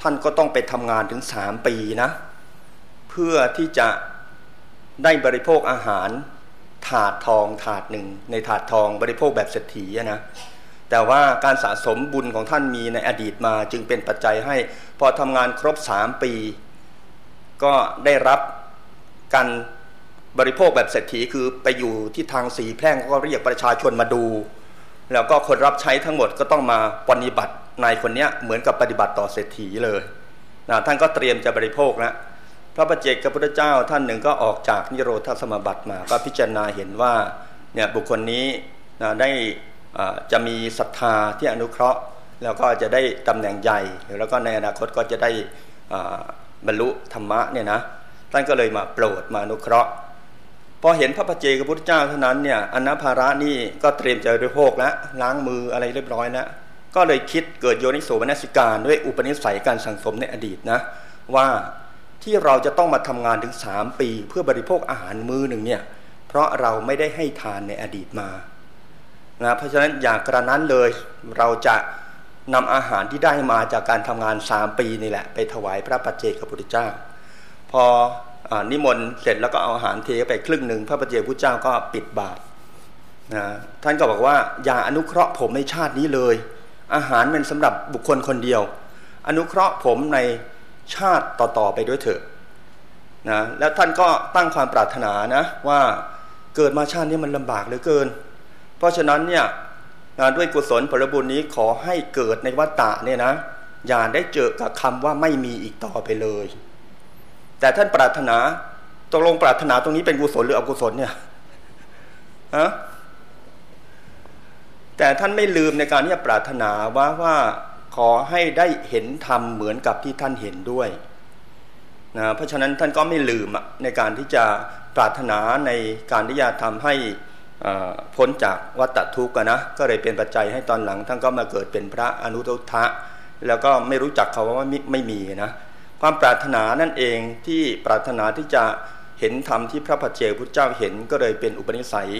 ท่านก็ต้องไปทำงานถึงสามปีนะ เพื่อที่จะได้บริโภคอาหารถาดทองถาดหนึ่ง ในถาดทองบริโภคแบบเศรษฐีนะแต่ว่าการสะสมบุญของท่านมีในอดีตมาจึงเป็นปัจจัยให้ พอทำงานครบสามปี ก็ได้รับการบริโภคแบบเศรษฐีคือไปอยู่ที่ทางสีแพร่งก็เรียกประชาชนมาดู แล้วก็คนรับใช้ทั้งหมดก็ต้องมาปฏิบัติ นายคนนี้เหมือนกับปฏิบัติต่อเศรษฐีเลยนะท่านก็เตรียมจะบริโภคแล้วพระประเจกกับพระเจ้าท่านหนึ่งก็ออกจากนิโรธสมบัติมา ก็พิจารณาเห็นว่าเนี่ยบุคคลนี้นะได้จะมีศรัทธาที่อนุเคราะห์ แล้วก็จะได้ตำแหน่งใหญ่ แล้วก็ในอนาคตก็จะได้บรรลุธรรมะเนี่ยนะท่านก็เลยมาโปรดมาอนุเคราะห์พอเห็นพระปเจกับพุทธเจ้าเท่านั้นเนี่ยอนนาภาระนี่ก็เตรียมจะบริโภคแล้วล้างมืออะไรเรียบร้อยแล้ว ก็เลยคิดเกิดโยนิโสมนสิการด้วยอุปนิสัยการสังสมในอดีตนะว่าที่เราจะต้องมาทำงานถึงสามปี เพื่อบริโภคอาหารมื้อหนึ่งเนี่ยเพราะเราไม่ได้ให้ทานในอดีตมานะเพราะฉะนั้นอย่างกระนั้นเลยเราจะนำอาหารที่ได้มาจากการทำงานสามปีนี่แหละ ไปถวายพระปัจเจกพุทธเจ้า พออนิมนต์เสร็จแล้วก็เอาอาหารเทไปครึ่งหนึ่งพระปัจเจกพุทธเจ้าก็ปิดบาตรนะท่านก็บอกว่าอย่าอนุเคราะห์ผมในชาตินี้เลย อาหารเป็นสำหรับบุคคลคนเดียว อนุเคราะห์ผมในชาติต่อๆไปด้วยเถอะนะแล้วท่านก็ตั้งความปรารถนานะว่าเกิดมาชาตินี้มันลำบากเหลือเกิน เพราะฉะนั้นเนี่ยด้วยกุศลผลบุญนี้ขอให้เกิดในวัฏฏะเนี่ยนะอย่าได้เจอกับคำว่าไม่มีอีกต่อไปเลย แต่ท่านปรารถนาตกลงปรารถนาตรงนี้เป็นกุศลหรืออกุศลเนี่ยฮะ แต่ท่านไม่ลืมในการที่จะปรารถนาว่าว่าขอให้ได้เห็นธรรมเหมือนกับที่ท่านเห็นด้วยนะเพราะฉะนั้นท่านก็ไม่ลืมในการที่จะปรารถนาในการที่จะทำให้พ้นจากวัฏทุกข์นะก็เลยเป็นปัจจัยให้ตอนหลัง ท่านก็มาเกิดเป็นพระอนุทุทะแล้วก็ไม่รู้จักเขาว่าไม่มีนะความปรารถนานั่นเองที่ปรารถนาที่จะ เห็นธรรมที่พระพัจเจพุทธเจ้าเห็นก็เลยเป็นอุปนิสัย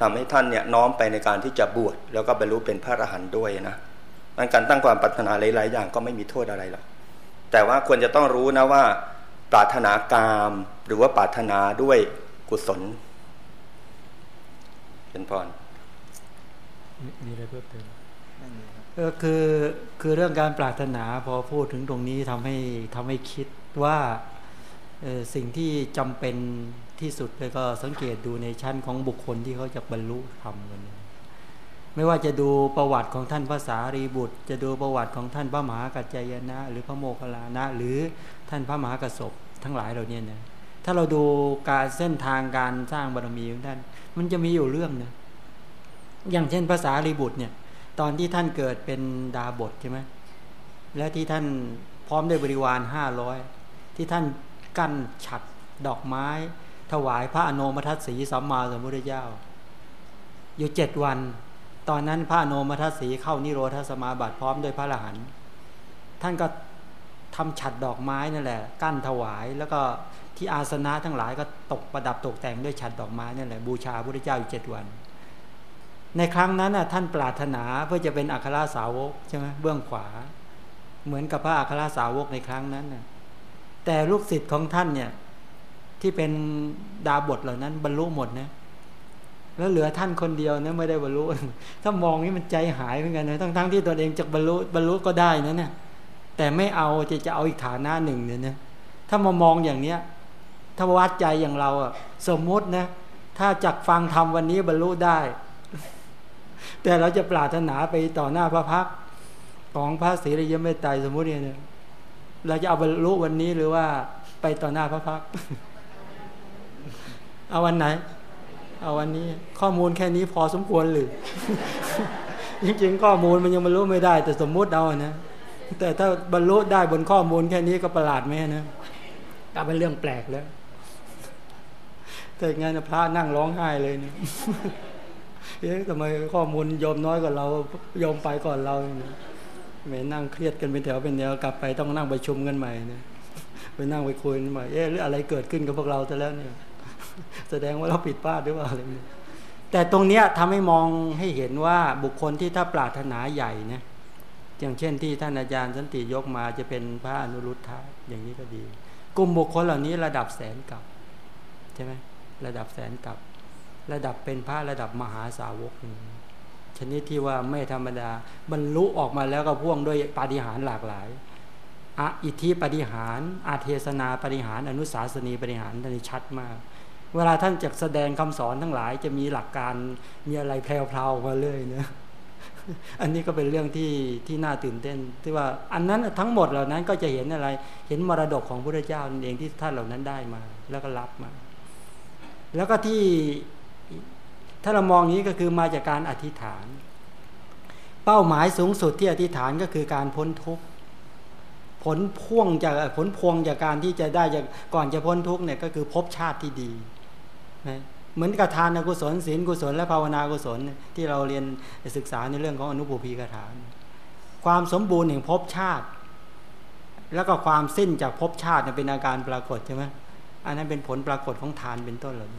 ทำให้ท่านเนี่ยน้อมไปในการที่จะบวชแล้วก็บรรลุเป็นพระอรหันต์ด้วยนะการตั้งความปรารถนาหลาย ๆ อย่างก็ไม่มีโทษอะไรหรอกแต่ว่าควรจะต้องรู้นะว่า ปรารถนากามหรือว่าปรารถนาด้วยกุศลเป็นพรมีอะไรเพิ่มเติมก็คือคือเรื่องการปรารถนาพอพูดถึงตรงนี้ทำให้ทำให้คิดว่า สิ่งที่จำเป็นที่สุดเลยก็สังเกตดูในชั้นของบุคคลที่เขาจะบรรลุธรรมกันไม่ว่าจะดูประวัติของท่านภาษารีบุตร จะดูประวัติของท่านพระมหากัจจยนะ หรือพระโมคคัลลานะ หรือท่านพระมหากระสบทั้งหลายเหล่านี้นะถ้าเราดูการเส้นทางการสร้างบารมีของท่าน มันจะมีอยู่เรื่องนะอย่างเช่นภาษารีบุตรเนี่ยตอนที่ท่านเกิดเป็นดาบทใช่ไหมและที่ท่านพร้อมด้วยบริวารห้าร้อยที่ท่าน กั้นฉัดดอกไม้ ถวายพระอนุมัติสีสัมมาสัมพุทธเจ้า อยู่เจ็ดวัน ตอนนั้นพระโนมทัศสีเข้านิโรธสมาบัติพร้อมด้วยพระอรหันต์ท่านก็ทำฉัดดอกไม้นั่นแหละ กั้นถวายแล้วก็ที่อาสนะทั้งหลายก็ตกประดับตกแต่งด้วยฉัดดอกไม้นั่นแหละบูชาพระเจ้าอยู่เจ็ดวัน ในครั้งนั้นน่ะท่านปรารถนาเพื่อจะเป็นอัครสาวกใช่ไหมเบื้องขวา เหมือนกับพระอัครสาวกในครั้งนั้นน่ะ แต่ลูกศิษย์ของท่านเนี่ย ที่เป็นดาบทเหล่านั้น บรรลุหมดนะแล้วเหลือท่านคนเดียวนะไม่ได้บรรลุ ถ้ามองนี่มันใจหายเหมือนกันนะทั้งทั้งที่ตนเองจะบรรลุบรรลุก็ได้นะเนี่ยแต่ไม่เอาจะจะเอาอีกฐานะหนึ่งเนี่ยนะถ้ามามองอย่างเนี้ยถ้าวัดใจอย่างเราอะสมมุตินะถ้าจักฟังทำวันนี้บรรลุได้ แต่เราจะปรารถนาไปต่อหน้าพระพักของพระศรีระยะเมตไตรสมมุติเนี่ย เราจะเอาบรรลุวันนี้หรือว่าไปต่อหน้าพระพักเอาวันไหน เอาวันนี้ ข้อมูลแค่นี้พอสมควรหรือจริงๆข้อมูลมันยังบรรลุไม่ได้ แต่สมมุติเอานะแต่ถ้าบรรลุได้บนข้อมูลแค่นี้ก็ประหลาดไหมนะกลายเป็นเรื่องแปลกแล้ว แต่งานพระนั่งร้องไห้เลยเนี่ยเอ๊ะทำไมข้อมูลยอมน้อยกว่าเรายอมไปก่อนเราเหม่นั่งเครียดกันเป็นแถวเป็นแนวกลับไปต้องนั่งประชุมกันใหม่เนี่ยไปนั่งไปคุยกันใหม่เอ๊ะหรืออะไรเกิดขึ้นกับพวกเราแต่แล้วเนี่ยแสดงว่าเราผิดพลาดหรือเปล่าอะไรเนี้แต่ตรงเนี้ยทำให้มองให้เห็นว่าบุคคลที่ถ้าปรารถนาใหญ่เนี่ยอย่างเช่นที่ท่านอาจารย์สันติยกมาจะเป็นพระอนุรุทธะอย่างนี้ก็ดี กลุ่มบุคคลเหล่านี้ระดับแสนกับใช่ไหมระดับแสนกับ ระดับเป็นพระระดับมหาสาวก ชนิดที่ว่าไม่ธรรมดา บรรลุออกมาแล้วก็พ่วงด้วยปาฏิหาริย์หลากหลายออิทธิปฏิหารอาเทศนาปฏิหารอนุสาสนีปฏิหารนี่ชัดมาก เวลาท่านจะแสดงคำสอนทั้งหลายจะมีหลักการมีอะไรแพรวๆมาเลยเนะอันนี้ก็เป็นเรื่องที่ที่น่าตื่นเต้น ที่ว่าอันนั้นทั้งหมดเหล่านั้นก็จะเห็นอะไร เห็นมรดกของพระเจ้าเองที่ท่านเหล่านั้นได้มา แล้วก็รับมา แล้วก็ที่ ถ้าเรามองนี้ก็คือมาจากการอธิษฐาน เป้าหมายสูงสุดที่อธิษฐานก็คือการพ้นทุกข์ผลพ่วงจากผลพวงจากการที่จะได้จากก่อนจะพ้นทุกข์เนี่ยก็คือพบชาติที่ดีนะเหมือนกับทานกุศลศีลกุศลและภาวนากุศลที่เราเรียนศึกษาในเรื่องของอนุปูพีกถาความสมบูรณ์แห่งภพชาติ แล้วก็ความสิ้นจากภพชาติเป็นอาการปรากฏใช่ไหมอันนั้นเป็นผลปรากฏของทานเป็นต้นเลย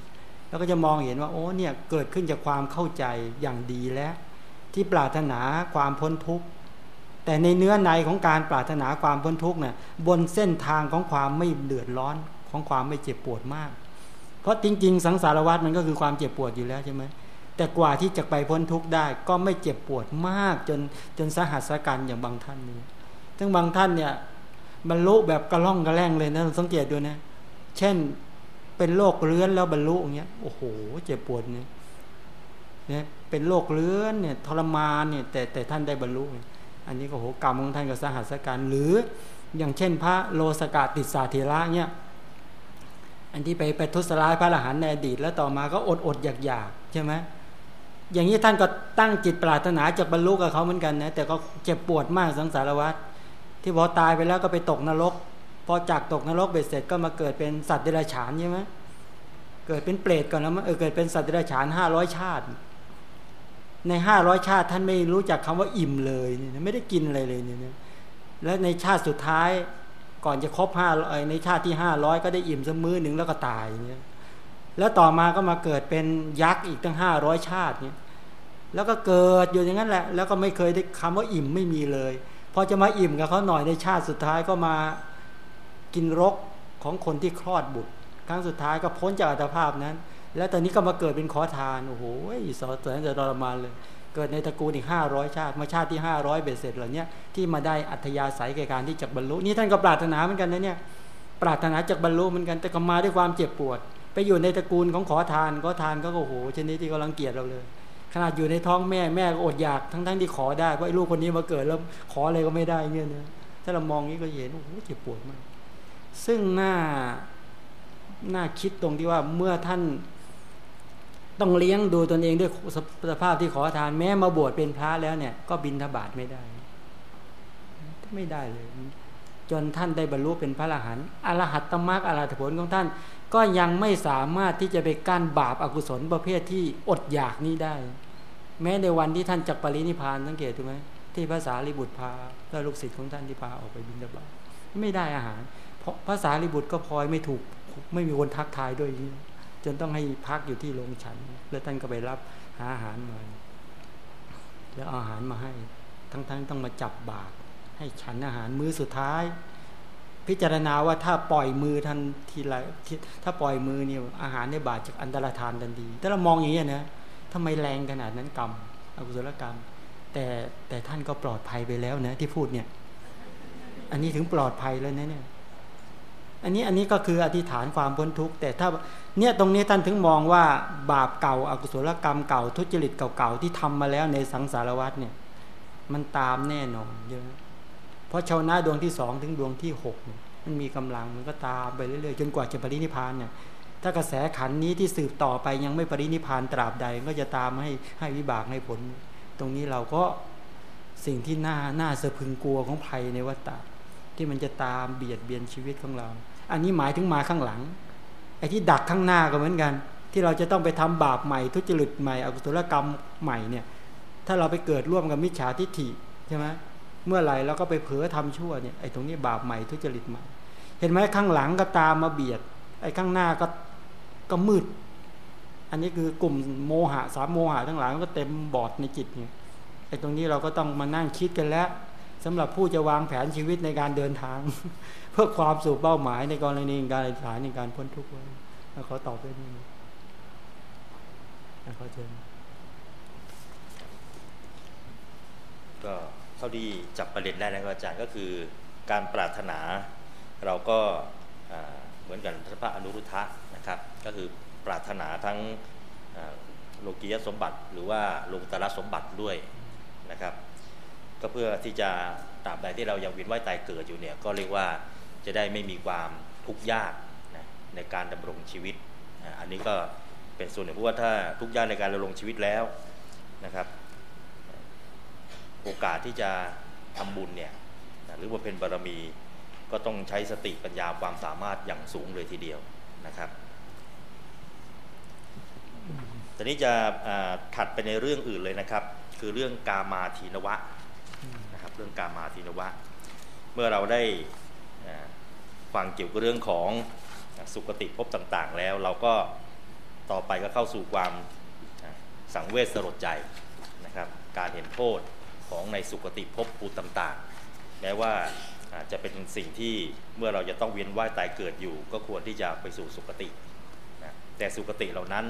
แล้วก็จะมองเห็นว่าโอ้เนี่ยเกิดขึ้นจากความเข้าใจอย่างดีแล้ว ที่ปรารถนาความพ้นทุกข์แต่ในเนื้อในของการปรารถนาความพ้นทุกข์เนี่ยบนเส้นทางของความไม่เดือดร้อนของความไม่เจ็บปวดมาก เพราะจริง ๆ สังสารวัฏมันก็คือความเจ็บปวดอยู่แล้วใช่ไหมแต่กว่าที่จะไปพ้นทุกข์ได้ ก็ไม่เจ็บปวดมากจนจนสหัสกันอย่างบางท่านนี่ซึ่งบางท่านเนี่ยบรรลุแบบกระล่องกระแรงเลยนะสังเกตดูนะเช่น เป็นโรคเลื้อนแล้วบรรลุอย่างเงี้ยโอ้โหเจ็บปวดเนี่ยเนี่ยเป็นโรคเลื้อนเนี่ยทรมานเนี่ยแต่แต่ท่านได้บรรลุ อันนี้ก็โหกรรมของท่านก็สหัสการหรืออย่างเช่น พระโลสกาติสาเทระเนี่ยอันที่ไปไปทุสลายพระอรหันต์ในอดีต แล้วต่อมาก็อดอดอยากอยากใช่ไหมอย่างนี้ท่านก็ตั้งจิตปรารถนาจะบรรลุกับเขาเหมือนกันนะแต่ก็เจ็บปวดมากสังสารวัฏที่พอตายไปแล้วก็ไปตกนรก อจากตกนรกเบ็ดเสร็จก็มาเกิดเป็นสัตว์เดรัจฉานใช่ไหมเกิดเป็นเปรตก่อนแล้วเออเกิดเป็นสัตว์เดรัจฉานห้าร้อยชาติ ในห้าร้อยชาติท่านไม่รู้จักคำว่าอิ่มเลยเนี่ยไม่ได้กินอะไรเลยเนี่ยแล้วในชาติสุดท้ายก่อนจะครบห้าในชาติที่ห้าร้อยก็ได้อิ่มสักมื้อหนึ่งแล้วก็ตายเนี่ยแล้วต่อมาก็มาเกิดเป็นยักษ์อีกตั้งห้าร้อยชาติเนี่ยแล้วก็เกิดอยู่อย่างนั้นแหละ แล้วก็ไม่เคยได้คำว่าอิ่มไม่มีเลย พอจะมาอิ่มกับเขาหน่อยในชาติสุดท้ายก็มา กินรกของคนที่คลอดบุตร ครั้งสุดท้ายก็พ้นจากอัตภาพนั้น แล้วตอนนี้ก็มาเกิดเป็นขอทาน โอ้โหสอแสนจะทรมานเลย เกิดในตระกูลอีกห้าร้อยชาติ มาชาติที่ห้าร้อยเบ็ดเสร็จเหล่านี้ที่มาได้อัธยาศัยแก่การที่จะบรรลุ นี่ท่านก็ปรารถนาเหมือนกันนะเนี่ย ปรารถนาจะบรรลุเหมือนกัน แต่ก็มาด้วยความเจ็บปวด ไปอยู่ในตระกูลของขอทาน ขอทานก็โอ้โหชนิดที่กำลังเกียดเราเลย ขนาดอยู่ในท้องแม่แม่ก็อดอยากทั้งทั้งที่ขอได้ เพราะไอ้ลูกคนนี้มาเกิดแล้วขออะไรก็ไม่ได้เงี้ยนะถ้าเรามองนี้ก็เห็นโอ้โหเจ็บปวดมาก ซึ่งหน้าน่าคิดตรงที่ว่าเมื่อท่านต้องเลี้ยงดูตนเองด้วยสภาพที่ขอทานแม้มาบวชเป็นพระแล้วเนี่ย ก็บินทบาทไม่ได้ ไม่ได้เลย จนท่านได้บรรลุเป็นพระอรหันต์อรหัตตมรรคอรหัตผลของท่าน ก็ยังไม่สามารถที่จะไปกั้นบาปอากุศลประเภทที่อดอยากนี้ได้ แม้ในวันที่ท่านจักปรินิพานสังเกตถูกไหมที่ภาษาลิบุตรพาและลูกศิษย์ของท่านที่พาออกไปบินทบาทไม่ได้อาหาร เพราะภาษาลิบุตรก็พลอยไม่ถูกไม่มีคนทักทายด้วย จนต้องให้พักอยู่ที่โรงฉัน แล้วท่านก็ไปรับหาอาหารมา แล้วอาหารมาให้ ทั้งๆต้องมาจับบาตรให้ฉันอาหารมื้อสุดท้าย พิจารณาว่าถ้าปล่อยมือทันทีไรถ้าปล่อยมือเนี่ยอาหารในบาตรจากอันตรธานทันทีถ้าเรามองอย่างนี้นะทำไมแรงขนาดนั้นกรรมอกุศลกรรม แต่แต่ท่านก็ปลอดภัยไปแล้วนะที่พูดเนี่ย อันนี้ถึงปลอดภัยแล้วนะเนี่ย อันนี้อันนี้ก็คืออธิษฐานความพ้นทุกข์แต่ถ้าเนี่ยตรงนี้ท่านถึงมองว่าบาปเก่าอากุศลกรรมเก่า ทุจริตเก่าๆที่ทำมาแล้วในสังสารวัฏเนี่ยมันตามแน่นอนเยอะเพราะชาวนาดวงที่สองถึงดวงที่หกมันมีกำลังมันก็ตามไปเรื่อยๆจนกว่าจะปรินิพานเนี่ยถ้ากระแสขันนี้ที่สืบต่อไปยังไม่ปรินิพานตราบใดก็จะตามให้ให้วิบากให้ผล ตรงนี้เราก็สิ่งที่น่าน่าสะพึงกลัวของภัยในวัฏฏะที่มันจะตามเบียดเบียนชีวิตของเรา อันนี้หมายถึงมาข้างหลัง ไอ้ที่ดักข้างหน้าก็เหมือนกัน ที่เราจะต้องไปทำบาปใหม่ ทุจริตใหม่อกุศลกรรมใหม่เนี่ย ถ้าเราไปเกิดร่วมกับมิจฉาทิฏฐิใช่ไหมเมื่อไหร่เราก็ไปเผลอทำชั่วเนี่ยไอ้ตรงนี้บาปใหม่ทุจริตใหม่ เห็นไหมข้างหลังก็ตามมาเบียด ไอ้ข้างหน้าก็ก็มืด อันนี้คือกลุ่มโมหะสามโมหะทั้งหลายมันก็เต็มบอดในจิตเนี่ยไอ้ตรงนี้เราก็ต้องมานั่งคิดกันแล้ว สำหรับผู้จะวางแผนชีวิตในการเดินทาง เพื่อความสู่เป้าหมายในกรณีการสายในการพ้นทุกข์ไว้เขาตอบได้นี่เขาเชิญก็เท่าที่จับประเด็นได้นะครับอาจารย์ก็คือ การปรารถนาเราก็เหมือนกันพระอนุรุทธะนะครับ ก็คือปรารถนาทั้งโลกียสมบัติ หรือว่าโลกุตระสมบัติด้วยนะครับ ก็เพื่อที่จะตราบใดที่เรายังวินว่ายตายเกิดอยู่เนี่ยก็เรียกว่าจะได้ไม่มีความทุกข์ยากนะในการดำรงชีวิตอันนี้ก็เป็นส่วนหนึ่งเพราะว่าถ้าทุกข์ยากในการดำรงชีวิตแล้วนะครับ โอกาสที่จะทำบุญเนี่ยหรือว่าเป็นบารมีก็ต้องใช้สติปัญญาความสามารถอย่างสูงเลยทีเดียวนะครับตอนนี้จะถัดไปในเรื่องอื่นเลยนะครับ คือเรื่องกามาทีนวะ นะครับเรื่องการมาทีนวะ เมื่อเราได้ฟังเกี่ยวกับเรื่องของสุคติภพต่าง ๆ แล้ว เราก็ต่อไปก็เข้าสู่ความสังเวชสลดใจนะครับการเห็นโทษของในสุคติภพภูมิต่างๆ แม้ว่าจะเป็นสิ่งที่เมื่อเราจะต้องเวียนว่ายตายเกิดอยู่ ก็ควรที่จะไปสู่สุคตินะแต่สุคติเหล่านั้น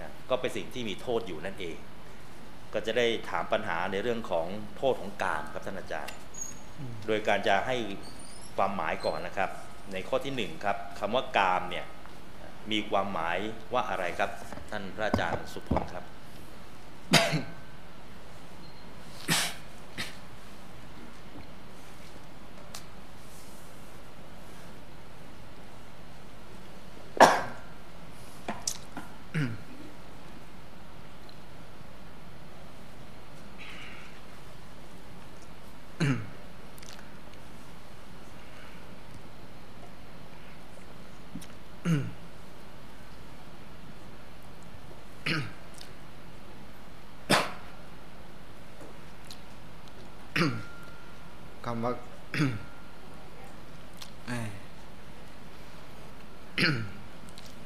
นะก็เป็นสิ่งที่มีโทษอยู่นั่นเอง ก็จะได้ถามปัญหาในเรื่องของโทษของกามครับท่านอาจารย์ โดยการจะให้ความหมายก่อนนะครับ ในข้อที่หนึ่งครับคำว่ากามเนี่ยมีความหมายว่าอะไรครับ ท่านพระอาจารย์สุพลครับำว่า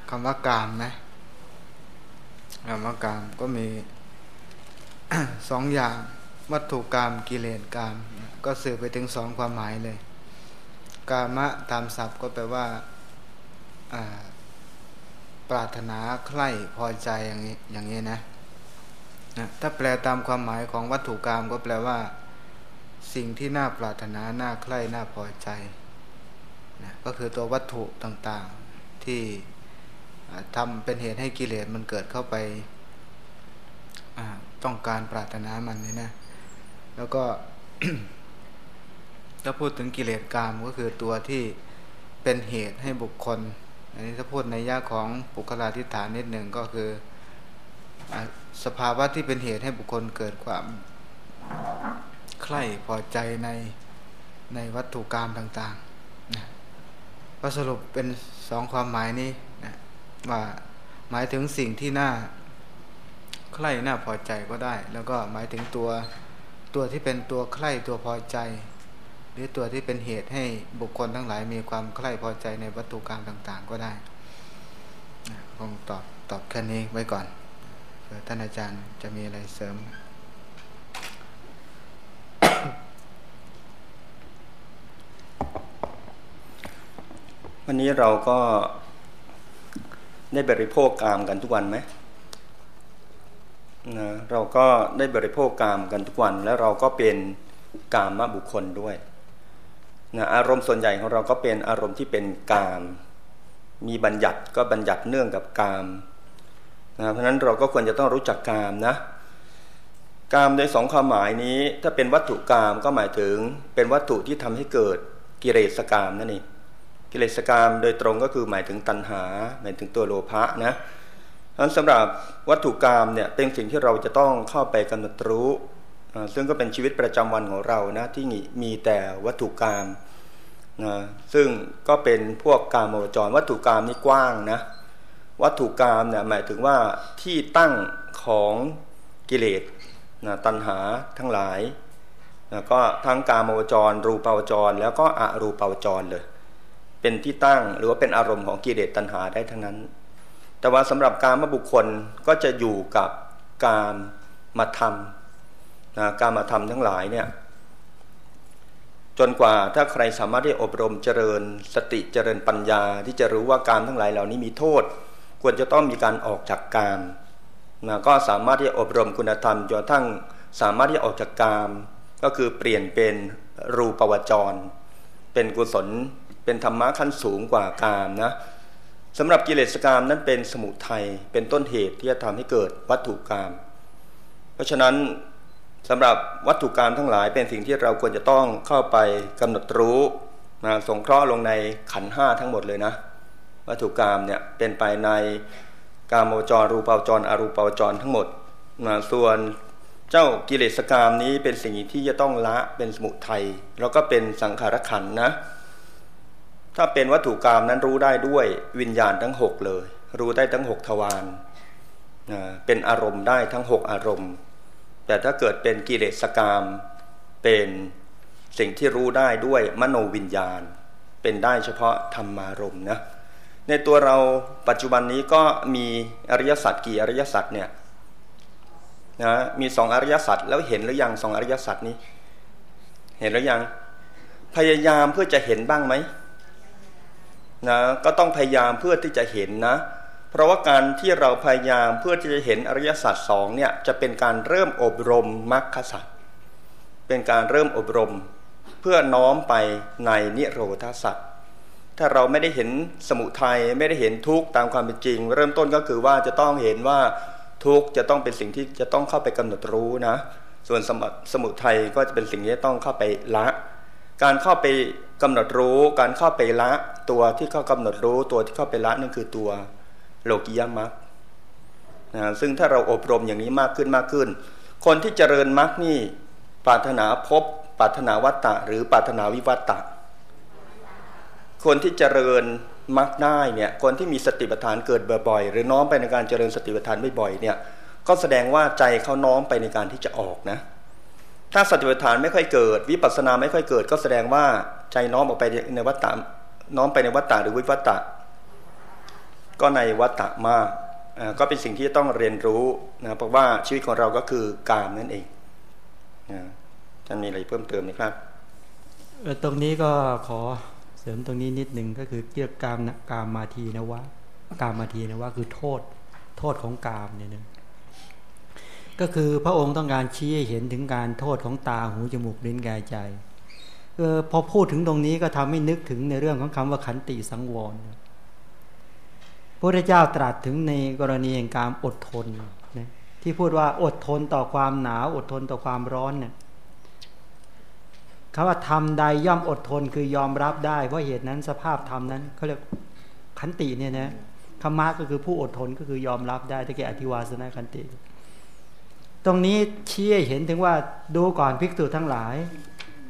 คำว่ากามนะคำว่ากามก็มีสองอย่างวัตถุกรรมกิเลสกรรมก็สื่อไปถึงสองความหมายเลย กามะตามศัพท์ก็แปลว่าปรารถนาใคร่พอใจอย่างนี้อย่างนี้นะนะถ้าแปลตามความหมายของวัตถุกรรมก็แปลว่า สิ่งที่น่าปรารถนาน่าใคร่น่าพอใจนะก็คือตัววัตถุต่างๆ ที่ทำเป็นเหตุให้กิเลสมันเกิดเข้าไปต้องการปรารถนามันนี่นะ แล้วก็ถ้าพูดถึงกิเลสกามก็คือตัวที่เป็นเหตุให้บุคคล อันนี้ถ้าพูดในย่าของปุคลาธิฐานนิดหนึ่งก็คือสภาวะที่เป็นเหตุให้บุคคลเกิดความใคร่พอใจในในวัตถุกรรมต่าง ก็สรุปเป็นสองความหมายนี้นะว่าหมายถึงสิ่งที่น่าใคร่น่าพอใจก็ได้ แล้วก็หมายถึงตัวตัวที่เป็นตัวใคร่ตัวพอใจ หรือตัวที่เป็นเหตุให้บุคคลทั้งหลายมีความใคร่พอใจในวัตถุกรรมต่าง ๆ ก็ได้คงตอบตอบแค่นี้ไว้ก่อนเผื่อท่านอาจารย์จะมีอะไรเสริม วันนี้เราก็ได้บริโภคกามกันทุกวันไหมนะเราก็ได้บริโภคกามกันทุกวัน แล้วเราก็เป็นกามบุคคลด้วยนะอารมณ์ส่วนใหญ่ของเราก็เป็นอารมณ์ที่เป็นกาม มีบัญญัติก็บัญญัติเนื่องกับกามนะเพราะนั้นเราก็ควรจะต้องรู้จักกามนะกามในสองความหมายนี้ ถ้าเป็นวัตถุกามก็หมายถึงเป็นวัตถุที่ทำให้เกิดกิเลสกามนั่นเอง กิเลสกรรมโดยตรงก็คือหมายถึงตัณหา หมายถึงตัวโลภะนะเพราะสำหรับวัตถุกรรมเนี่ยเป็นสิ่งที่เราจะต้องเข้าไปกำหนดรู้ ซึ่งก็เป็นชีวิตประจำวันของเรานะที่มีแต่วัตถุกรรมนะซึ่งก็เป็นพวกกามวจร วัตถุกรรมนี่กว้างนะวัตถุกรรมเนี่ยหมายถึงว่าที่ตั้งของกิเลสนะตัณหาทั้งหลายนะก็ทั้งกามวจร รูปาวจร แล้วก็อรูปาวจรเลย เป็นที่ตั้งหรือว่าเป็นอารมณ์ของกิเลสตัณหาได้ทั้งนั้น แต่ว่าสำหรับการมาบุคคลก็จะอยู่กับการมาทำนะการมาทำทั้งหลายเนี่ยจนกว่าถ้าใครสามารถที่อบรมเจริญสติเจริญปัญญาที่จะรู้ว่าการทั้งหลายเหล่านี้มีโทษ ควรจะต้องมีการออกจากการนะก็สามารถที่จะอบรมคุณธรรมจนทั้งสามารถที่ออกจากกามก็คือเปลี่ยนเป็นรูปวจร เป็นกุศล เป็นธรรมะขั้นสูงกว่ากามนะสำหรับกิเลสกามนั้นเป็นสมุทัยเป็นต้นเหตุที่จะทำให้เกิดวัตถุกรรมเพราะฉะนั้นสำหรับวัตถุกรรมทั้งหลายเป็นสิ่งที่เราควรจะต้องเข้าไปกำหนดรู้นะสงเคราะห์ลงในขันห้าทั้งหมดเลยนะ วัตถุกรรมเนี่ยเป็นไปในกามวจรรูปาวจรอรูปาวจรทั้งหมดนะส่วนเจ้ากิเลสกรรมนี้เป็นสิ่งที่จะต้องละเป็นสมุทัยแล้วก็เป็นสังขารขันนะ ถ้าเป็นวัตถุกรรมนั้นรู้ได้ด้วยวิญญาณทั้งหกเลย รู้ได้ทั้งหกทวารเป็นอารมณ์ได้ทั้งหกอารมณ์ แต่ถ้าเกิดเป็นกิเลสกรรมเป็นสิ่งที่รู้ได้ด้วยมโนวิญญาณ เป็นได้เฉพาะธรรมารมณ์นะในตัวเราปัจจุบันนี้ก็มีอริยสัจกี่อริยสัจเนี่ยนะมีสองอริยสัจแล้วเห็นหรือยังสองอริยสัจนี้ เห็นหรือยัง พยายามเพื่อจะเห็นบ้างไหม นะก็ต้องพยายามเพื่อที่จะเห็นนะ เพราะว่าการที่เราพยายามเพื่อที่จะเห็นอริยสัจสองเนี่ยจะเป็นการเริ่มอบรมมรรคสัจเป็นการเริ่มอบรมเพื่อน้อมไปในนิโรธาสัจถ้าเราไม่ได้เห็นสมุทัยไม่ได้เห็นทุกข์ตามความเป็นจริง เริ่มต้นก็คือว่าจะต้องเห็นว่าทุกข์จะต้องเป็นสิ่งที่จะต้องเข้าไปกำหนดรู้นะ ส่วนสมุทัยก็จะเป็นสิ่งที่ต้องเข้าไปละ การเข้าไปกำหนดรู้การเข้าไปละตัวที่เข้ากำหนดรู้ตัวที่เข้าไปละนั่นคือตัวโลกิยามัคนะซึ่งถ้าเราอบรมอย่างนี้มากขึ้นมากขึ้น คนที่เจริญมัคนี่ปรารถนาพบปรารถนาวัตตะ หรือปรารถนาวิวัตตะ คนที่เจริญมักได้เนี่ยคนที่มีสติปัฏฐานเกิดบ่อยๆหรือน้อมไปในการเจริญสติปัฏฐานบ่อยๆเนี่ยก็แสดงว่าใจเขาน้อมไปในการที่จะออกนะ ถ้าสติปัฏฐานไม่ค่อยเกิด วิปัสสนาไม่ค่อยเกิด ก็แสดงว่าใจน้อมออกไปในวัฏฏะน้อมไปในวัฏฏะหรือวิวัฏฏะก็ในวัฏฏะมากก็เป็นสิ่งที่ต้องเรียนรู้นะเพราะว่าชีวิตของเราก็คือกามนั่นเองนะท่านมีอะไรเพิ่มเติมไหมครับตรงนี้ก็ขอเสริมตรงนี้นิดหนึ่งก็คือเกี่ยวกับกามกามมาทีนะว่ากามมาทีนะว่าคือโทษ โทษของกามเนี่ยนะ ก็คือพระองค์ต้องการชี้ให้เห็นถึงการโทษของตาหูจมูกลิ้นกายใจเออพอพูดถึงตรงนี้ก็ทำให้นึกถึงในเรื่องของคำว่าขันติสังวรพระเจ้าตรัสถึงในกรณีแห่งการอดทนนะที่พูดว่าอดทนต่อความหนาว อดทนต่อความร้อนเนี่ยคำว่าทำใดย่อมอดทนคือยอมรับได้ เพราะเหตุนั้นสภาพธรรมนั้นเขาเรียกขันติเนี่ยนะคำมาก็คือผู้อดทนก็คือยอมรับได้ถ้าแกอธิวาสนาขันติ ตรงนี้ชี้เห็นถึงว่าดูก่อนภิกษุทั้งหลาย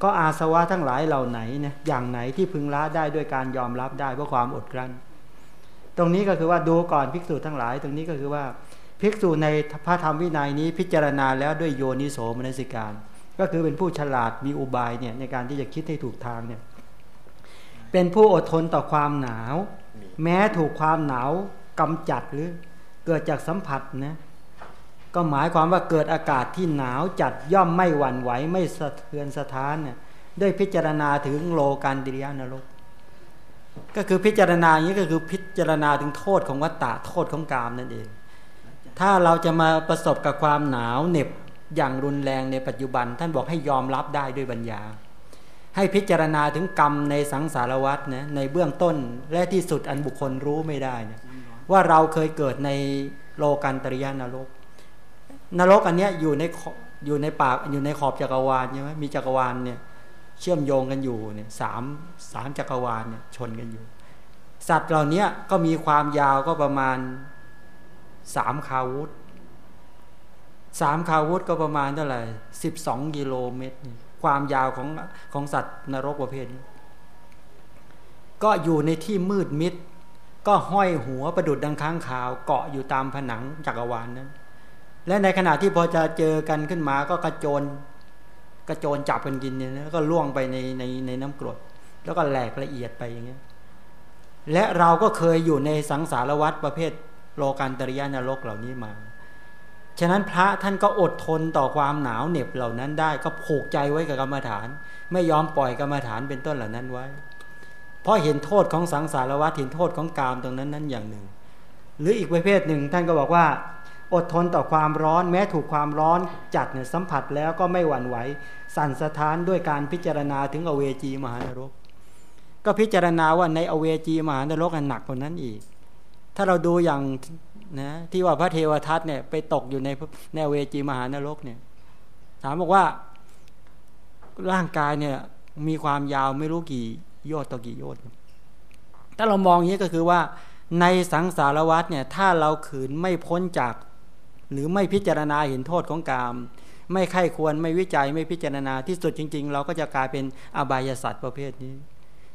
ก็อาสวะทั้งหลายเหล่าไหนเนี่ยอย่างไหนที่พึงละได้ด้วยการยอมรับได้เพราะความอดกลั้น ตรงนี้ก็คือว่าดูก่อนภิกษุทั้งหลาย ตรงนี้ก็คือว่าภิกษุในพระธรรมวินัยนี้พิจารณาแล้วด้วยโยนิโสมนสิการ ก็คือเป็นผู้ฉลาดมีอุบายเนี่ยในการที่จะคิดให้ถูกทางเนี่ยเป็นผู้อดทนต่อความหนาว แม้ถูกความหนาวกำจัดหรือเกิดจากสัมผัสนะ ก็หมายความว่าเกิดอากาศที่หนาวจัดย่อมไม่หวั่นไหวไม่สะเทือนสะท้านเนี่ยด้วยพิจารณาถึงโลกันดิริยานรก ก็คือพิจารณาอย่างนี้ก็คือพิจารณาถึงโทษของวัตตะโทษของกามนั่นเอง ถ้าเราจะมาประสบกับความหนาวเหน็บอย่างรุนแรงในปัจจุบัน ท่านบอกให้ยอมรับได้ด้วยปัญญา ให้พิจารณาถึงกรรมในสังสารวัฏนะในเบื้องต้นและที่สุดอันบุคคลรู้ไม่ได้เนี่ยว่าเราเคยเกิดในโลกันตริยานรก นรกอันเนี้ยอยู่ในอยู่ในปากอยู่ในขอบจักรวาลใช่ไหมมีจักรวาลเนี่ยเชื่อมโยงกันอยู่เนี่ยสามสามจักรวาลเนี่ยชนกันอยู่ สัตว์เหล่านี้ก็มีความยาวก็ประมาณสามคาวุธสามคาวุธก็ประมาณเท่าไหร่สิบสองกิโลเมตร ความยาวของของสัตว์นรกประเภทนี้ก็อยู่ในที่มืดมิด ก็ห้อยหัวประดุดดังค้างขาว เกาะอยู่ตามผนังจักรวาลนนั้น และในขณะที่พอจะเจอกันขึ้นมาก็กระโจนกระโจนจับกันกินเนี่ยแล้วก็ล่วงไปในในในน้ำกรด แล้วก็แหลกละเอียดไปอย่างเงี้ยและเราก็เคยอยู่ในสังสารวัฏประเภทโลกันตริยานรกเหล่านี้มา ฉะนั้นพระท่านก็อดทนต่อความหนาวเหน็บเหล่านั้นได้ ก็ผูกใจไว้กับกรรมฐาน ไม่ยอมปล่อยกรรมฐานเป็นต้นเหล่านั้นไว้ เพราะเห็นโทษของสังสารวัฏเห็นโทษของกามตรงนั้นนั้นอย่างหนึ่ง หรืออีกประเภทหนึ่งท่านก็บอกว่า อดทนต่อความร้อนแม้ถูกความร้อนจัดเนี่ยสัมผัสแล้วก็ไม่หวั่นไหว สั่นสะท้านด้วยการพิจารณาถึงอเวจีมหานรก ก็พิจารณาว่าในอเวจีมหานรกหนักกว่านั้นอีก ถ้าเราดูอย่างนะที่ว่าพระเทวทัตเนี่ยไปตกอยู่ในในอเวจีมหานรกเนี่ยถามบอกว่าร่างกายเนี่ยมีความยาวไม่รู้กี่โยชน์ต่อกี่โยชน์ถ้าเรามองอย่างนี้ก็คือว่าในสังสารวัฏเนี่ยถ้าเราขืนไม่พ้นจาก หรือไม่พิจารณาเห็นโทษของกาม ไม่ไข้ควรไม่วิจัยไม่พิจารณาที่สุดจริง ๆ เราก็จะกลายเป็นอบายสัตว์ประเภทนี้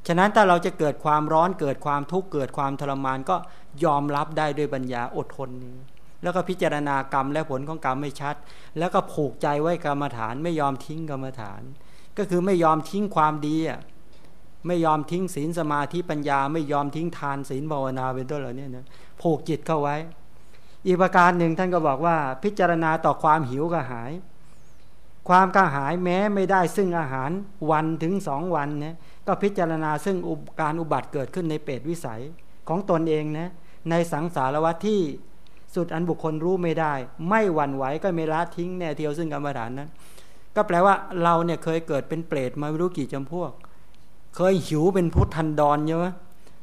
ฉะนั้นถ้าเราจะเกิดความร้อนเกิดความทุกข์เกิดความทรมานก็ยอมรับได้ด้วยปัญญาอดทนนี้ แล้วก็พิจารณากรรมและผลของกรรมไม่ชัด แล้วก็ผูกใจไว้กรรมฐาน ไม่ยอมทิ้งกรรมฐาน ก็คือไม่ยอมทิ้งความดีอะไม่ยอมทิ้งศีลสมาธิปัญญา ไม่ยอมทิ้งทานศีลภาวนาเป็นต้นเหล่านี้นะผูกจิตเข้าไว้ อีกประการหนึ่งท่านก็บอกว่า พิจารณาต่อความหิวกระหาย ความกระหายแม้ไม่ได้ซึ่งอาหารวันถึงสองวันเนี่ยก็พิจารณาซึ่งการอุบัติเกิดขึ้นในเปรตวิสัยของตนเองนะในสังสารวัฏที่สุดอันบุคคลรู้ไม่ได้ ไม่หวั่นไหวก็ไม่ละทิ้งแน่เทียวซึ่งกรรมฐานนั้น ก็แปลว่าเราเนี่ยเคยเกิดเป็นเปรตมาไม่รู้กี่จำพวก เคยหิวเป็นพุทธันดรเยอะ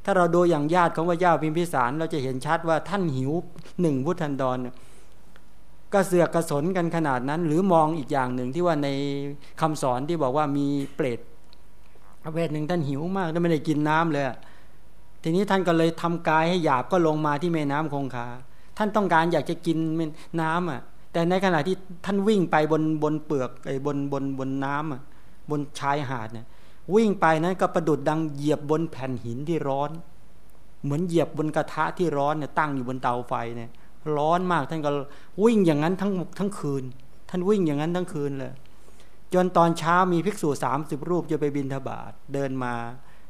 ถ้าเราดูอย่างญาติของว่าญาพิมพิสารเราจะเห็นชัดว่าท่านหิวหนึ่งพุทธันดรก็เสือกกระสนกันขนาดนั้น หรือมองอีกอย่างหนึ่งที่ว่าในคำสอนที่บอกว่ามีเปรตประเภทหนึ่งท่านหิวมากท่านไม่ได้กินน้ำเลยทีนี้ท่านก็เลยทำกายให้หยาบก็ลงมาที่แม่น้ำคงคาท่านต้องการอยากจะกินน้ำอะ แต่ในขณะที่ท่านวิ่งไปบนบนเปลือกไอ้บนบนบนน้ำอะบนชายหาดเนี่ย วิ่งไปนั้นก็ประดุดดังเหยียบบนแผ่นหินที่ร้อน เหมือนเหยียบบนกระทะที่ร้อนเนี่ยตั้งอยู่บนเตาไฟเนี่ย ร้อนมากท่านก็วิ่งอย่างนั้นทั้งทั้งคืน ท่านวิ่งอย่างนั้นทั้งคืนเลยจนตอนเช้ามีภิกษุสามสิบรูปจะไปบินทบาทเดินมา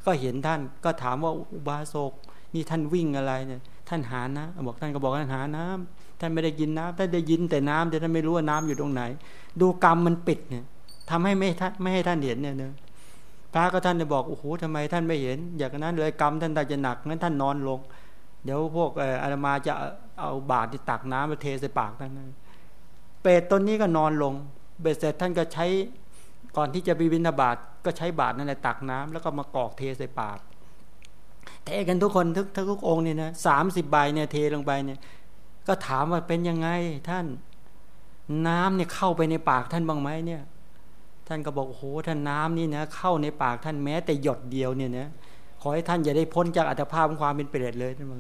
ก็เห็นท่านก็ถามว่าอุบาสกนี่ท่านวิ่งอะไรเนี่ย ท่านหานะบอกท่านก็บอกท่านหาน้ำท่านไม่ได้กินน้ำท่านได้ยินแต่น้ำแต่ท่านไม่รู้ว่าน้ำอยู่ตรงไหน ดูกรรมมันปิดเนี่ยทำให้ไม่ไม่ให้ท่านเห็นเนี่ยเนอะ พระก็ท่านจะบอกโอ้โหทำไมท่านไม่เห็น อย่างนั้นเลยกรรมท่านตาจะหนักงั้นท่านนอนลง เดี๋ยวพวกอาตมาจะเอาบาตรที่ตักน้ำมาเทใส่ปากท่านเปรตตนนี้ก็นอนลง เบ็ดเสร็จท่านก็ใช้ก่อนที่จะไปบินาบาตก็ใช้บาตรนั่นแหละตักน้ำแล้วก็มากอกเทใส่ปากเทกันทุกคนทุกทุกองค์เนี่ยนะสามสิบใบเนี่ยเทลงไปเนี่ยก็ถามว่าเป็นยังไงท่าน น้ำเนี่ยเข้าไปในปากท่านบ้างไหมเนี่ย ท่านก็บอกโอ้โหท่านน้ำนี่นะเข้าในปากท่านแม้แต่หยดเดียวเนี่ยนะขอให้ท่านอย่าได้พ้นจากอัตภาพของความเป็นเปรตเลยท่านบอก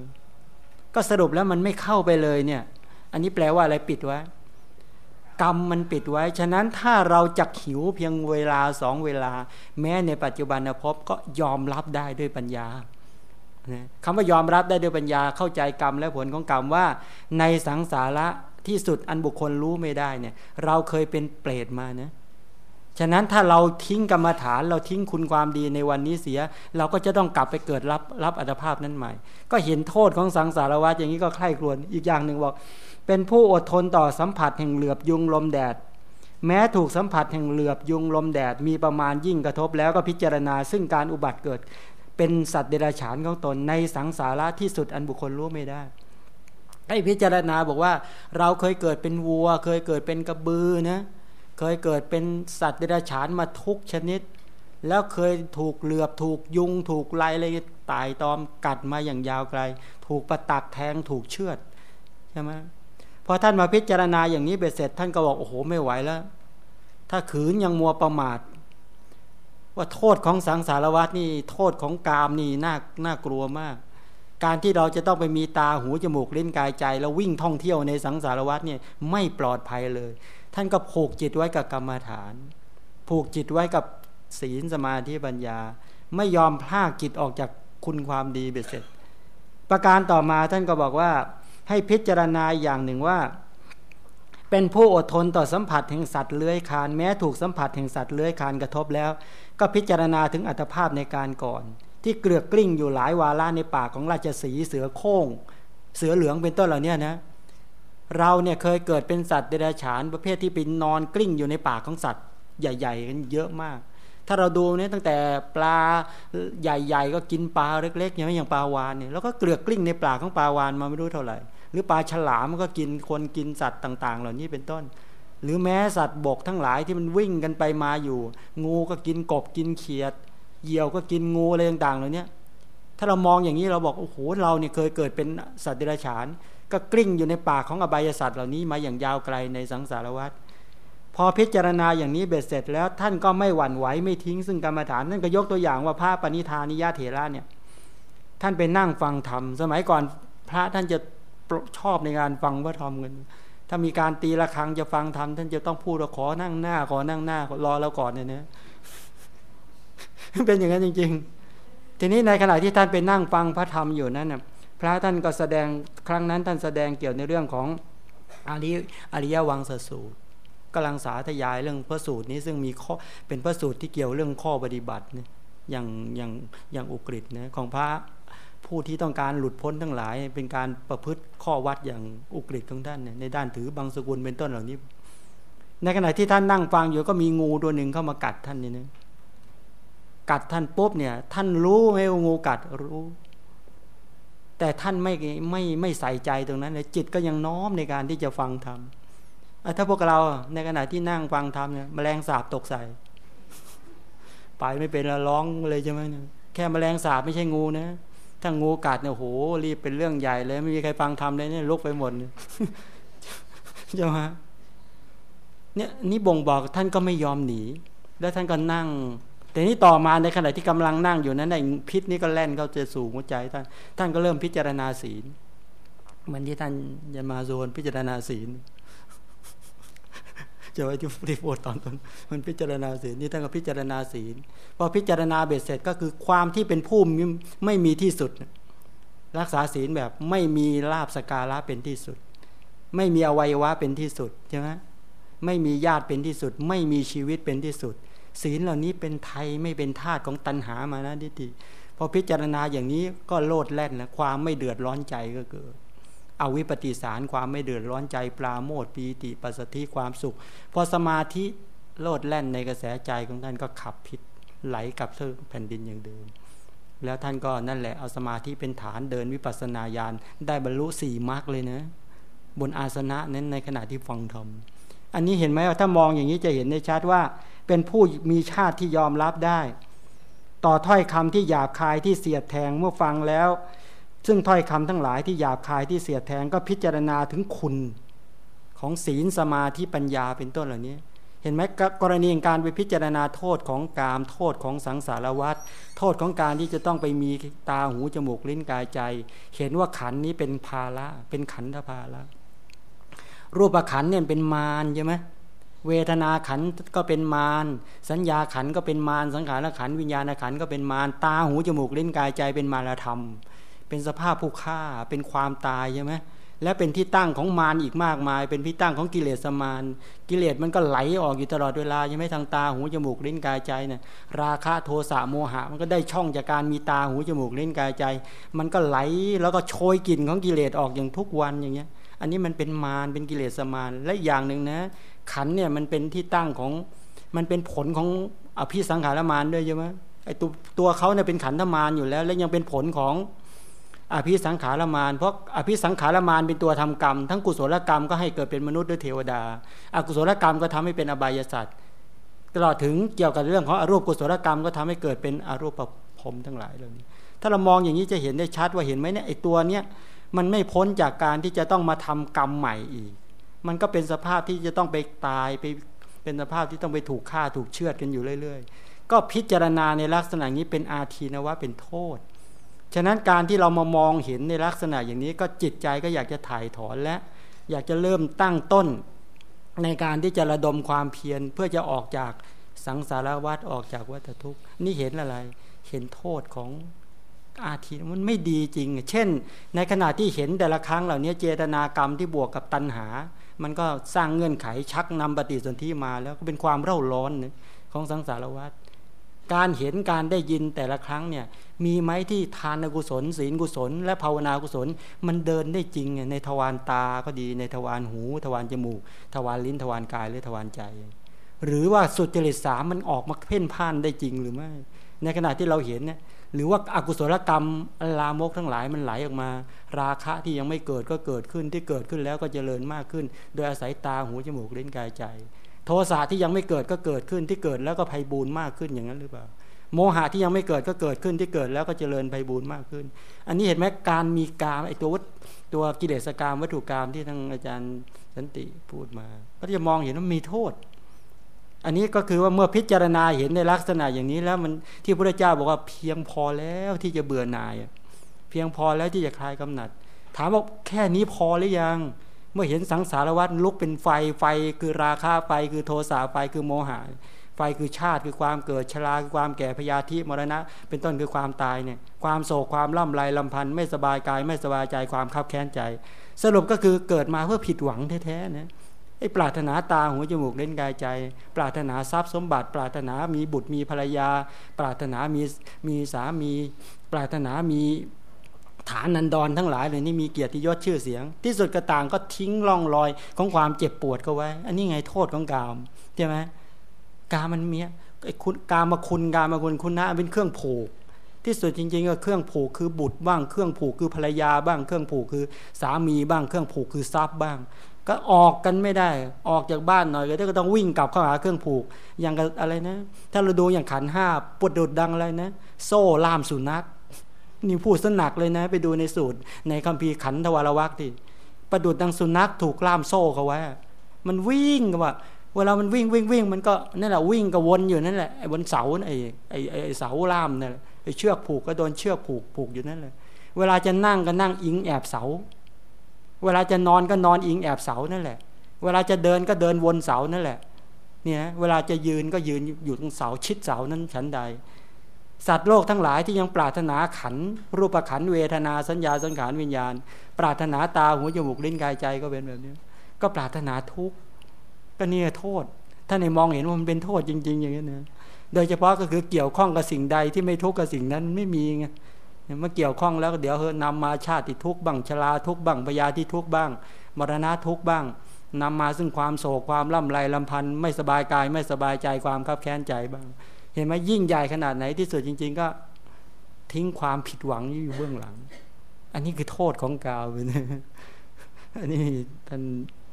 ก็สรุปแล้วมันไม่เข้าไปเลยเนี่ย อันนี้แปลว่าอะไรปิดไว้กรรมมันปิดไว้ ฉะนั้นถ้าเราจักหิวเพียงเวลาสองเวลา แม้ในปัจจุบันภพก็ยอมรับได้ด้วยปัญญาคำว่ายอมรับได้ด้วยปัญญาเข้าใจกรรมและผลของกรรมว่า ในสังสาระที่สุดอันบุคคลรู้ไม่ได้เนี่ย เราเคยเป็นเปรตมานะ ฉะนั้นถ้าเราทิ้งกรรมฐานเราทิ้งคุณความดีในวันนี้เสีย เราก็จะต้องกลับไปเกิดรับรับอัตภาพนั้นใหม่ ก็เห็นโทษของสังสารวัฏอย่างนี้ก็ใคร่ครวญอีกอย่างหนึ่งบอก เป็นผู้อดทนต่อสัมผัสแห่งเหลือบยุงลมแดด แม้ถูกสัมผัสแห่งเหลือบยุงลมแดด มีประมาณยิ่งกระทบแล้วก็พิจารณา ซึ่งการอุบัติเกิด เป็นสัตว์เดรัจฉานของตนในสังสาระที่สุดอันบุคคลรู้ไม่ได้ให้พิจารณาบอกว่า เราเคยเกิดเป็นวัว เคยเกิดเป็นกระบือนะ เคยเกิดเป็นสัตว์เดรัจฉานมาทุกชนิด แล้วเคยถูกเหลือบถูกยุงถูกไล่อะไรตายตอมกัดมาอย่างยาวไกล ถูกประตักแทงถูกเชือดใช่ไหมพอท่านมาพิจารณาอย่างนี้เบ็ดเสร็จ ท่านก็บอกโอ้โหไม่ไหวแล้ว ถ้าขืนยังมัวประมาท ว่าโทษของสังสารวัตนี่โทษของกามนี่น่าน่ากลัวมาก การที่เราจะต้องไปมีตาหูจมูกเล่นกายใจ แล้ววิ่งท่องเที่ยวในสังสารวัตเนี่ยไม่ปลอดภัยเลย ท่านก็ผูกจิตไว้กับกรรมฐาน ผูกจิตไว้กับศีลสมาธิปัญญา ไม่ยอมพลากจิตออกจากคุณความดีเบ็ดเสร็จ ประการต่อมาท่านก็บอกว่า ให้พิจารณาอย่างหนึ่งว่า เป็นผู้อดทนต่อสัมผัสแห่งสัตว์เลื้อยคานแม้ถูกสัมผัสแห่งสัตว์เลื้อยคานกระทบแล้ว ก็พิจารณาถึงอัตภาพในการก่อน ที่เกลือกกลิ้งอยู่หลายวาระในปากของราชสีเสือโค้งเสือเหลืองเป็นต้นเหล่านี้นะ เราเนี่ยเคยเกิดเป็นสัตว์เดรัจฉานประเภทที่ไปนอนกลิ้งอยู่ในปากของสัตว์ใหญ่ ๆ กันเยอะมาก ถ้าเราดูเนี่ยตั้งแต่ปลาใหญ่ ๆ ก็กินปลาเล็กๆอย่างอย่างปลาวานเนี่ยแล้วก็เกลือกกลิ้งในปากของปลาวานมาไม่รู้เท่าไหร่ หรือปลาฉลามก็กินคนกินสัตว์ต่าง ๆ เหล่านี้เป็นต้น หรือแม้สัตว์บกทั้งหลายที่มันวิ่งกันไปมาอยู่ งูก็กินกบกินเขียดเหยี่ยวก็กินงูอะไรต่างๆเหล่านี้ถ้าเรามองอย่างนี้เราบอกโอ้โหเราเนี่ยเคยเกิดเป็นสัตว์เดรัจฉาน ก็กลิ้งอยู่ในปากของอบายสัตว์เหล่านี้มาอย่างยาวไกลในสังสารวัฏพอพิจารณาอย่างนี้เบ็ดเสร็จแล้วท่านก็ไม่หวั่นไหวไม่ทิ้งซึ่งกรรมฐานนั่นก็ยกตัวอย่างว่าพระปณิธานิยาเถระเนี่ยท่านไปนั่งฟังธรรม สมัยก่อนพระท่านจะชอบในการฟังพระธรรมกันถ้ามีการตีระฆังจะฟังธรรมท่านจะต้องพูดว่าขอนั่งหน้า ขอนั่งหน้ารอแล้วก่อนเนี่ยนะเป็นอย่างนั้นจริง ๆ ทีนี้ในขณะที่ท่านไปนั่งฟังพระธรรมอยู่นั้นน่ะ พระท่านก็แสดงครั้งนั้นท่านแสดงเกี่ยวในเรื่องของอริอริยวังสสูตรกำลังสาธยายเรื่องพระสูตรนี้ซึ่งมีข้อเป็นพระสูตรที่เกี่ยวเรื่องข้อปฏิบัติเนี่ยอย่างอย่างอย่างอุกฤษนะของพระผู้ที่ต้องการหลุดพ้นทั้งหลาย เป็นการประพฤติข้อวัดอย่างอุกฤษของท่านในด้านถือบางสกุลเป็นต้นเหล่านี้ ในขณะที่ท่านนั่งฟังอยู่ก็มีงูตัวหนึ่งเข้ามากัดท่านนี่นะกัดท่านปุ๊บเนี่ย ท่านรู้ไหมว่างูกัดรู้ แต่ท่านไม่ไม่ไม่ใส่ใจตรงนั้นเลยจิตก็ยังน้อมในการที่จะฟังธรรมถ้าพวกเราในขณะที่นั่งฟังธรรมเนี่ยแมลงสาบตกใส่ไปไม่เป็นละร้องเลยใช่ไหมแค่แมลงสาบไม่ใช่งูนะถ้างูกัดเนี่ยโหรีบเป็นเรื่องใหญ่เลยไม่มีใครฟังธรรมเลยเนี่ยลุกไปหมดใช่ไหมเนี่ยนี่บ่งบอกท่านก็ไม่ยอมหนี แล้วท่านก็นั่ง แต่นี้ต่อมาในขณะที่กำลังนั่งอยู่นั้นไอ้พิษนี่ก็แล่นเข้าจะสู่หัวใจท่าน ท่านก็เริ่มพิจารณาศีลเหมือนที่ท่านจะมาโซนพิจารณาศีลจะไว้ที่ที่พูดตอนต้นมันพิจารณาศีลนี่ท่านก็พิจารณาศีลพอพิจารณาเบ็ดเสร็จก็คือความที่เป็นผู้ไม่มีที่สุด รักษาศีลแบบไม่มีลาบสการะเป็นที่สุด ไม่มีอวัยวะเป็นที่สุดใช่ไหมไม่มีญาติเป็นที่สุด ไม่มีชีวิตเป็นที่สุด ศีลเหล่านี้เป็นไทยไม่เป็นธาตุของตัณหามานะดิติพอพิจารณาอย่างนี้ก็โลดแล่นนะความไม่เดือดร้อนใจก็เกิดเอาวิปฏิสารความไม่เดือดร้อนใจปลาโมดปีติปัสสติความสุข พอสมาธิโลดแล่นในกระแสใจของท่านก็ขับพิษไหลกับเทือแผ่นดินอย่างเดิม แล้วท่านก็นั่นแหละเอาสมาธิเป็นฐานเดินวิปัสสนาญาณได้บรรลุสี่มรรคเลยนะบนอาสนะนั้นในขณะที่ฟังธรรมอันนี้เห็นไหมว่าถ้ามองอย่างนี้จะเห็นได้ชัดว่า เป็นผู้มีชาติที่ยอมรับได้ ต่อถ้อยคำที่หยาบคายที่เสียดแทงเมื่อฟังแล้ว ซึ่งถ้อยคำทั้งหลายที่หยาบคายที่เสียดแทงก็พิจารณาถึงคุณของศีลสมาธิปัญญาเป็นต้นเหล่านี้ เห็นไหมกรณีการไปพิจารณาโทษของกามโทษของสังสารวัฏโทษของการที่จะต้องไปมีตาหูจมูกลิ้นกายใจ เห็นว่าขันนี้เป็นภาระเป็นขันธภาระรูปขันเนี่ยเป็นมารใช่ไหม เวทนาขันก็เป็นมารสัญญาขันก็เป็นมารสังขารขันวิญญาณขันก็เป็นมารตาหูจมูกลิ้นกายใจเป็นมารธรรม เป็นสภาพผู้ฆ่าเป็นความตายใช่ไหมและเป็นที่ตั้งของมารอีกมากมาย เป็นที่ตั้งของกิเลสมารกิเลสมันก็ไหลออกอยู่ตลอดเวลาใช่ไหมทางตาหูจมูกลิ้นกายใจเนี่ยราคะโทสะโมหะ มันก็ได้ช่องจากการมีตาหูจมูกลิ้นกายใจ มันก็ไหลแล้วก็โชยกลิ่นของกิเลสออกอย่างทุกวันอย่างเงี้ยอันนี้มันเป็นมารเป็นกิเลสมารและอย่างหนึ่งนะ ขันเนี่ยมันเป็นที่ตั้งของมันเป็นผลของอภิสังขารมารด้วยใช่ไหมไอตัวตัวเขาเนี่ยเป็นขันธมารอยู่แล้ว และยังเป็นผลของอภิสังขารมานเพราะอภิสังขารมานเป็นตัวทำกรรม ทั้งกุศลกรรมก็ให้เกิดเป็นมนุษย์หรือเทวดาอากุศลกรรมก็ทำให้เป็นอบายสัตว์ตลอดถึงเกี่ยวกับเรื่องของอรูปกุศลกรรมก็ทำให้เกิดเป็นอรูปภพทั้งหลายเหล่านี้ ถ้าเรามองอย่างนี้จะเห็นได้ชัดว่าเห็นไหมเนี่ยไอตัวเนี้ยมันไม่พ้นจากการที่จะต้องมาทำกรรมใหม่อีก มันก็เป็นสภาพที่จะต้องไปตายไปเป็นสภาพที่ต้องไปถูกฆ่าถูกเชือดกันอยู่เรื่อย ๆ ก็พิจารณาในลักษณะนี้เป็นอาทีนะวะเป็นโทษ ฉะนั้นการที่เรามามองเห็นในลักษณะอย่างนี้ก็จิตใจก็อยากจะถ่ายถอนและ อยากจะเริ่มตั้งต้นในการที่จะระดมความเพียรเพื่อจะออกจากสังสารวัฏออกจากวัฏทุกข์นี่เห็นอะไร เห็นโทษของอาทีมันไม่ดีจริง เช่น ในขณะที่เห็นแต่ละครั้งเหล่านี้เจตนากรรมที่บวกกับตัณหา มันก็สร้างเงื่อนไขชักนำปฏิสนธิมาแล้วก็เป็นความเร่าร้อนของสังสารวัฏการเห็นการได้ยินแต่ละครั้งเนี่ยมีไหมที่ทานกุศล ศีลกุศล และภาวนากุศล มันเดินได้จริงในทวารตาก็ดีในทวารหู ทวารจมูก ทวารลิ้นทวารกายหรือทวารใจ หรือว่าสุจริตสามมันออกมาเพ่นพ่านได้จริงหรือไม่ ในขณะที่เราเห็นเนี่ยหรือว่าอากุศลกรรมลามกทั้งหลายมันไหลออกมา ราคะที่ยังไม่เกิดก็เกิดขึ้นที่เกิดขึ้นแล้วก็เจริญมากขึ้น โดยอาศัยตาหูจมูกลิ้นกายใจ โทสะที่ยังไม่เกิดก็เกิดขึ้นที่เกิดแล้วก็ไพ่บูรมากขึ้นอย่างนั้นหรือเปล่า โมหะที่ยังไม่เกิดก็เกิดขึ้นที่เกิดแล้วก็เจริญไพบูรณ์มากขึ้น อันนี้เห็นไหมการมีกามไอตัวตัวกิเลสกรรมวัตถุกรรมที่ทั้งอาจารย์สันติพูดมา ก็จะมองเห็นว่ามีโทษ อันนี้ก็คือว่าเมื่อพิจารณาเห็นในลักษณะอย่างนี้แล้วมันที่พระเจ้าบอกว่าเพียงพอแล้วที่จะเบื่อหน่าย เพียงพอแล้วที่จะคลายกำหนัด ถามว่าแค่นี้พอหรือยัง เมื่อเห็นสังสารวัฏลุกเป็นไฟไฟคือราคาไฟคือโทสะไฟคือโมหะไฟคือชาติคือความเกิดชราคือความแก่พยาธิมรณะ เป็นต้นคือความตายเนี่ยความโศกความล่ำไรลำพันธ์ไม่สบายกายไม่สบายใจความคับแค้นใจ สรุปก็คือเกิดมาเพื่อผิดหวังแท้ๆนะ ไอ้ปรารถนาตาหูจมูกเล่นกายใจ ปรารถนาทรัพย์สมบัติ ปรารถนามีบุตรมีภรรยา ปรารถนามีมีสามี ปรารถนามีฐานนันดรทั้งหลายเลยนี่มีเกียรติยศชื่อเสียง ที่สุดกระต่างก็ทิ้งร่องรอยของความเจ็บปวดก็ไว้ อันนี้ไงโทษของกามใช่ไหมกามันเมียไอ้คุณกามาคุณกามาคุณคุณนะเป็นเครื่องผูก ที่สุดจริง ๆ ก็เครื่องผูกคือบุตรบ้างเครื่องผูกคือภรรยาบ้างเครื่องผูกคือสามีบ้างเครื่องผูกคือทรัพย์บ้าง ก็ออกกันไม่ได้ ออกจากบ้านหน่อยก็ต้องวิ่งกลับเข้าหาเครื่องผูก อย่างกับอะไรนะ ถ้าเราดูอย่างขันห้าปวดดุดดังอะไรนะ โซ่ล่ามสุนัขนี่พูดสนักเลยนะ ไปดูในสูตร ในคัมภีร์ขันธวารวักที่ประดุดดังสุนัขถูกล่ามโซ่เขาไว้ มันวิ่งกับว่าเวลามันวิ่งวิ่งวิ่งมันก็นั่นแหละวิ่งก็วนอยู่นั่นแหละไอ้บนเสาไอ้ไอ้ไอ้เสาล่ามนั่นแหละไอ้เชือกผูกก็โดนเชือกผูกผูกอยู่นั่นแหละเวลาจะนั่งก็นั่งอิงแอบเสา เวลาจะนอนก็นอนอิงแอบเสานั่นแหละ เวลาจะเดินก็เดินวนเสานั่นแหละ เนี่ย เวลาจะยืนก็ยืนอยู่ตรงเสาชิดเสานั้นฉันใด สัตว์โลกทั้งหลายที่ยังปรารถนาขัน รูปขันเวทนาสัญญาสังขารวิญญาณ ปรารถนาตาหูจมูกลิ้นกายใจก็เป็นแบบนี้ ก็ปรารถนาทุกข์ก็เนี่ยโทษ ถ้าในมองเห็นว่ามันเป็นโทษจริง ๆ อย่างนี้นะโดยเฉพาะก็คือเกี่ยวข้องกับสิ่งใดที่ไม่ทุกข์กับสิ่งนั้นไม่มีไง เมื่อเกี่ยวข้องแล้วเดี๋ยวเฮนำมาชาติทุกข์บ้างชราทุกข์บ้างพยาธิทุกข์บ้าง มรณะทุกข์บ้างนำมาซึ่งความโศกความล่ำไรลำพันธ์ไม่สบายกายไม่สบายใจความคับแค้นใจบ้าง เห็นไหมยิ่งใหญ่ขนาดไหนที่สุดจริง ๆ ก็ทิ้งความผิดหวังอยู่เบื้องหลัง อันนี้คือโทษของกาวเลยอันนี้ท่าน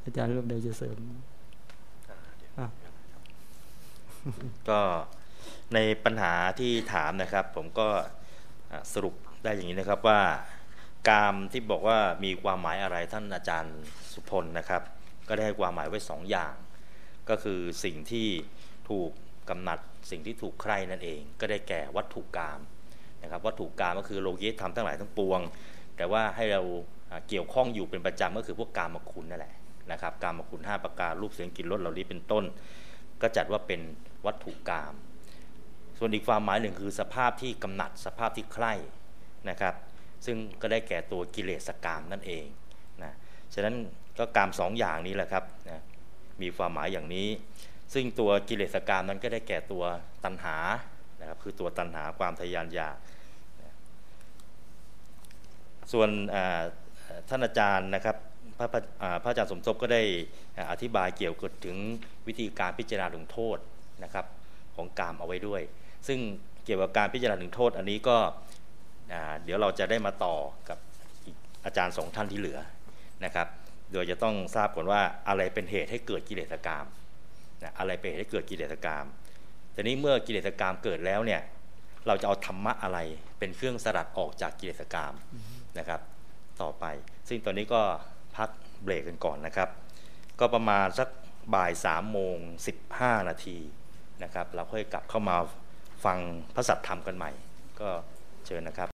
อาจารย์รูปเดียวจะเสริมก็ในปัญหาที่ถามนะครับ ผมก็ สรุปได้อย่างนี้นะครับว่ากามที่บอกว่ามีความหมายอะไรท่านอาจารย์สุพลนะครับ ก็ได้ให้ความหมายไว้สองอย่าง ก็คือสิ่งที่ถูกกำหนัดสิ่งที่ถูกใครนั่นเอง ก็ได้แก่วัตถุกรรมนะครับวัตถุกรรมก็คือโลกิยธรรมทั้งหลายทั้งปวง แต่ว่าให้เราเกี่ยวข้องอยู่เป็นประจำก็คือพวกกามคุณนั่นแหละนะครับกามคุณ 5 ประการรูปเสียงกลิ่นรสเหล่านี้เป็นต้น ก็จัดว่าเป็นวัตถุกรรม ส่วนอีกความหมายหนึ่งคือสภาพที่กำหนัดสภาพที่ใคร่นะครับ ซึ่งก็ได้แก่ตัวกิเลสกรรมนั่นเองนะฉะนั้นก็กรรมสองอย่างนี้แหละครับนะมีความหมายอย่างนี้ ซึ่งตัวกิเลสกรรมนั้นก็ได้แก่ตัวตัณหานะครับคือตัวตัณหาความทยานอยากส่วนท่านอาจารย์นะครับพระพระอาจารย์สมทบก็ได้อธิบายเกี่ยวกับถึงวิธีการพิจารณาลงโทษนะครับของกามเอาไว้ด้วย ซึ่งเกี่ยวกับการพิจารณาถึงโทษ อันนี้ก็เดี๋ยวเราจะได้มาต่อกับอาจารย์สองท่านที่เหลือนะครับ โดยจะต้องทราบก่อนว่าอะไรเป็นเหตุให้เกิดกิเลสกรรมนะอะไรเป็นเหตุให้เกิดกิเลสกรรมแต่นี้เมื่อกิเลสกรรมเกิดแล้วเนี่ยเราจะเอาธรรมะอะไรเป็นเครื่องสลัดออกจากกิเลสกรรมนะครับ ต่อไป ซึ่งตอนนี้ก็พักเบรกกันก่อนนะครับ ก็ประมาณสักบ่ายสามโมงสิบห้านาทีนะครับ เราค่อยกลับเข้ามา ฟังพระสัทธรรมกันใหม่ ก็เชิญนะครับ